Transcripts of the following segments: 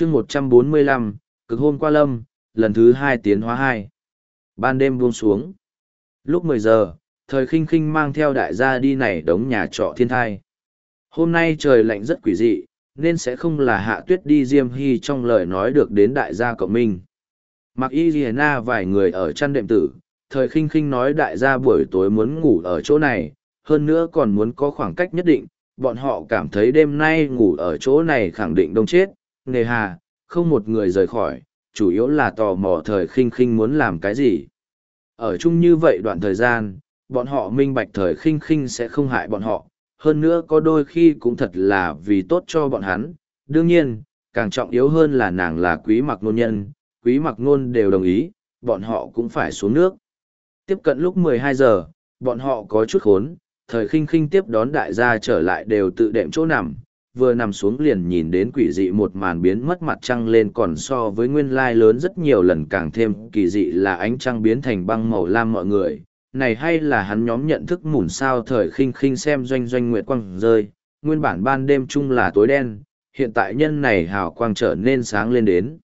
chương một trăm bốn mươi lăm cực hôn qua lâm, lần thứ hai tiến hóa hai. Ban đêm buông xuống. Lúc mười giờ, thời khinh khinh mang theo đại gia đi này đống nhà trọ thiên thai. Hôm nay trời lạnh rất quỷ dị, nên sẽ không là hạ tuyết đi diêm hy trong lời nói được đến đại gia cộng minh. Mặc y ghi na vài người ở chăn đệm tử, thời khinh khinh nói đại gia buổi tối muốn ngủ ở chỗ này, hơn nữa còn muốn có khoảng cách nhất định, bọn họ cảm thấy đêm nay ngủ ở chỗ này khẳng định đông chết, nề hà, không một người rời khỏi, chủ yếu là tò mò thời khinh khinh muốn làm cái gì. Ở chung như vậy đoạn thời gian, bọn họ minh bạch thời khinh khinh sẽ không hại bọn họ, hơn nữa có đôi khi cũng thật là vì tốt cho bọn hắn. Đương nhiên, càng trọng yếu hơn là nàng là quý mặc nôn nhân, quý mặc nôn đều đồng ý, bọn họ cũng phải xuống nước. Tiếp cận lúc 12 giờ, bọn họ có chút khốn, thời khinh khinh tiếp đón đại gia trở lại đều tự đệm chỗ nằm, vừa nằm xuống liền nhìn đến quỷ dị một màn biến mất mặt trăng lên còn so với nguyên lai lớn rất nhiều lần càng thêm kỳ dị là ánh trăng biến thành băng màu lam mọi người. Này hay là hắn nhóm nhận thức mủn sao thời khinh khinh xem doanh doanh nguyệt quang rơi, nguyên bản ban đêm chung là tối đen, hiện tại nhân này hào quang trở nên sáng lên đến.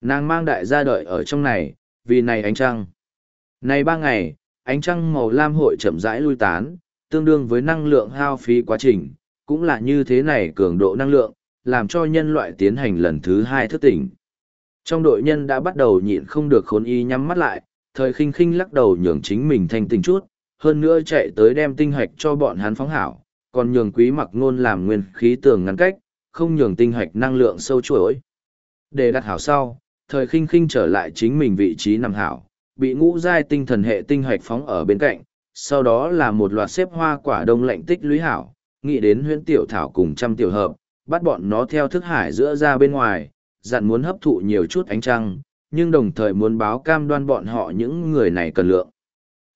Nàng mang đại gia đợi ở trong này, vì này ánh trăng. Này ba ngày, ánh trăng màu lam hội chậm rãi lui tán, tương đương với năng lượng hao phí quá trình, cũng là như thế này cường độ năng lượng, làm cho nhân loại tiến hành lần thứ hai thức tỉnh. Trong đội nhân đã bắt đầu nhịn không được khốn y nhắm mắt lại, thời khinh khinh lắc đầu nhường chính mình thanh tỉnh chút, hơn nữa chạy tới đem tinh hạch cho bọn hắn phóng hảo, còn nhường quý mặc ngôn làm nguyên khí tường ngăn cách, không nhường tinh hạch năng lượng sâu chuỗi. Để đặt hảo sau, thời khinh khinh trở lại chính mình vị trí nằm hảo, bị ngũ giai tinh thần hệ tinh hạch phóng ở bên cạnh, sau đó là một loạt xếp hoa quả đông lạnh tích lũy hảo, nghĩ đến huyễn tiểu thảo cùng trăm tiểu hợp, bắt bọn nó theo thức hải giữa ra bên ngoài, dặn muốn hấp thụ nhiều chút ánh trăng, nhưng đồng thời muốn báo cam đoan bọn họ những người này cần lượng.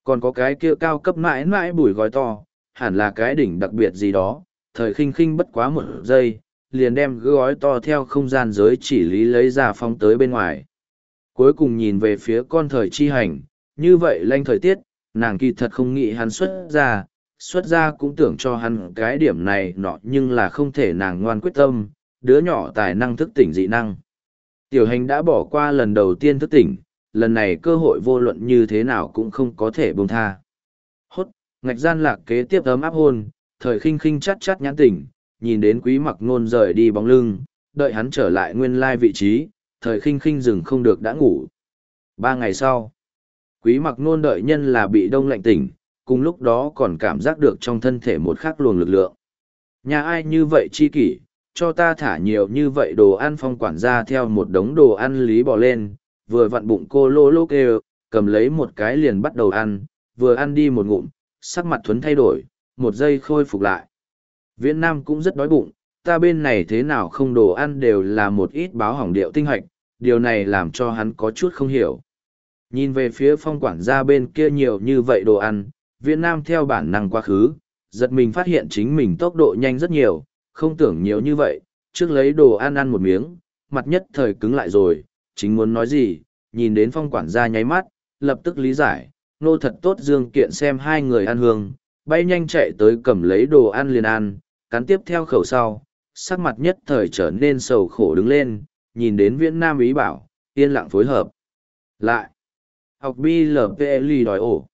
Còn có cái kia cao cấp mãi mãi bùi gói to, hẳn là cái đỉnh đặc biệt gì đó, thời khinh khinh bất quá một giây, liền đem gói to theo không gian giới chỉ lý lấy ra phong tới bên ngoài. Cuối cùng nhìn về phía con thời chi hành, như vậy lanh thời tiết, nàng kỳ thật không nghĩ hắn xuất ra, xuất ra cũng tưởng cho hắn cái điểm này nọ nhưng là không thể nàng ngoan quyết tâm, đứa nhỏ tài năng thức tỉnh dị năng. Tiểu hành đã bỏ qua lần đầu tiên thức tỉnh, lần này cơ hội vô luận như thế nào cũng không có thể buông tha. Hốt, ngạch gian lạc kế tiếp ấm áp hôn, thời khinh khinh chắt chắt nhãn tỉnh, nhìn đến quý mặc ngôn rời đi bóng lưng, đợi hắn trở lại nguyên lai vị trí, thời khinh khinh dừng không được đã ngủ. Ba ngày sau, quý mặc ngôn đợi nhân là bị đông lạnh tỉnh, cùng lúc đó còn cảm giác được trong thân thể một khắc luồng lực lượng. Nhà ai như vậy chi kỷ, cho ta thả nhiều như vậy đồ ăn phong quản ra theo một đống đồ ăn lý bò lên, vừa vặn bụng cô lô lô kêu, cầm lấy một cái liền bắt đầu ăn, vừa ăn đi một ngụm, sắc mặt thuấn thay đổi, một giây khôi phục lại. Viễn Nam cũng rất đói bụng, ta bên này thế nào không đồ ăn đều là một ít báo hỏng điệu tinh hoạch, điều này làm cho hắn có chút không hiểu. Nhìn về phía phong quản gia bên kia nhiều như vậy đồ ăn, Viễn Nam theo bản năng quá khứ, giật mình phát hiện chính mình tốc độ nhanh rất nhiều, không tưởng nhiều như vậy, trước lấy đồ ăn ăn một miếng, mặt nhất thời cứng lại rồi, chính muốn nói gì, nhìn đến phong quản gia nháy mắt, lập tức lý giải, nô thật tốt dương kiện xem hai người ăn hương, bay nhanh chạy tới cầm lấy đồ ăn liền ăn, cắn tiếp theo khẩu sau, sắc mặt nhất thời trở nên sầu khổ đứng lên, nhìn đến viễn nam ý bảo, yên lặng phối hợp. Lại, học BLPL đòi ổ.